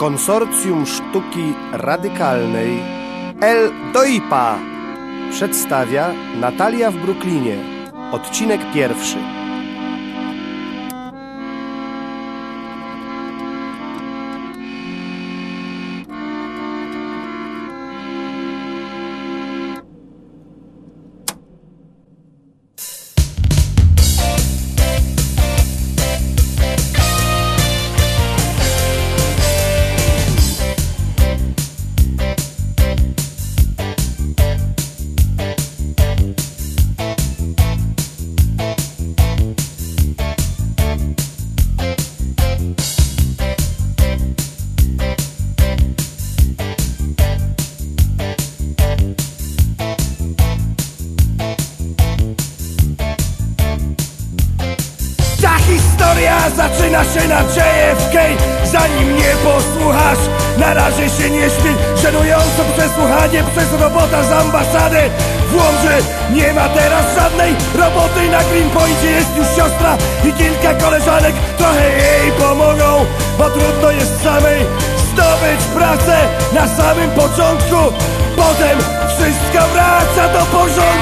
Konsorcjum Sztuki Radykalnej El Doipa przedstawia Natalia w Brooklynie. Odcinek pierwszy. Zaczyna się na JFK Zanim nie posłuchasz, na razie się nie śmiej Żenująco przesłuchanie przez robota z ambasady. W Łomży nie ma teraz żadnej roboty. Na Greenpointie jest już siostra i kilka koleżanek. Trochę jej pomogą, bo trudno jest samej zdobyć pracę na samym początku. Potem wszystko wraca do porządku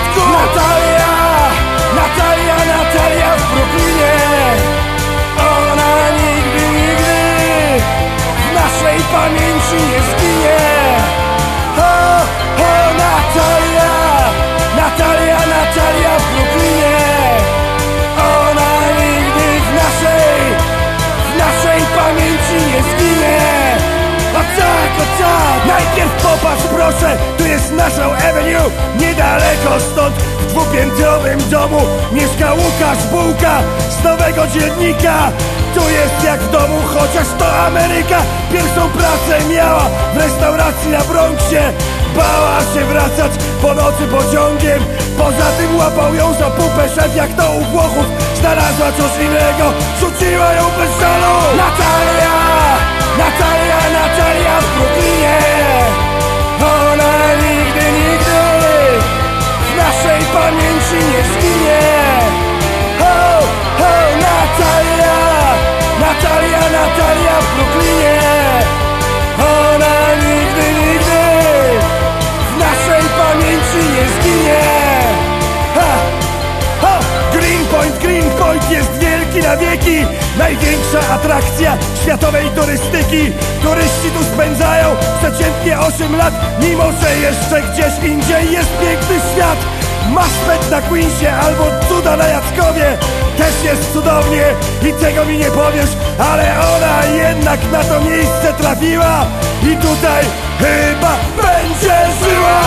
nasza Avenue Niedaleko stąd, w dwupiętrowym domu. Mieszka Łukasz Bułka z Nowego Dziennika. Tu jest jak w domu, chociaż to Ameryka. Pierwszą pracę miała w restauracji na Bronxie. Bała się wracać po nocy pociągiem. Poza tym łapał ją za pupę szef jak to u Włochów. Znalazła coś innego, rzuciła ją bez żalu! Natalia, wieki. Największa atrakcja światowej turystyki. Turyści tu spędzają przeciętnie 8 lat Mimo, że jeszcze gdzieś indziej jest piękny świat. Maspet na Queensie albo cuda na Jackowie Też jest cudownie i tego mi nie powiesz Ale ona jednak na to miejsce trafiła I tutaj chyba będzie żyła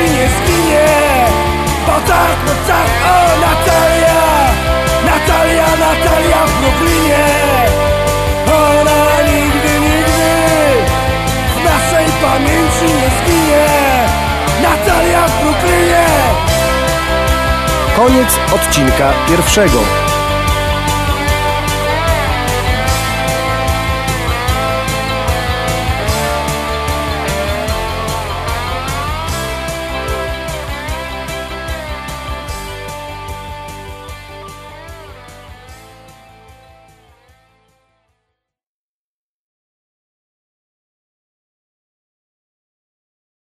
pamięci nie zginie. Bo tak, bo tak, o Natalia Natalia, Natalia w Brooklynie Ona nigdy, nigdy w naszej pamięci nie zginie. Natalia w Brooklynie Koniec odcinka pierwszego.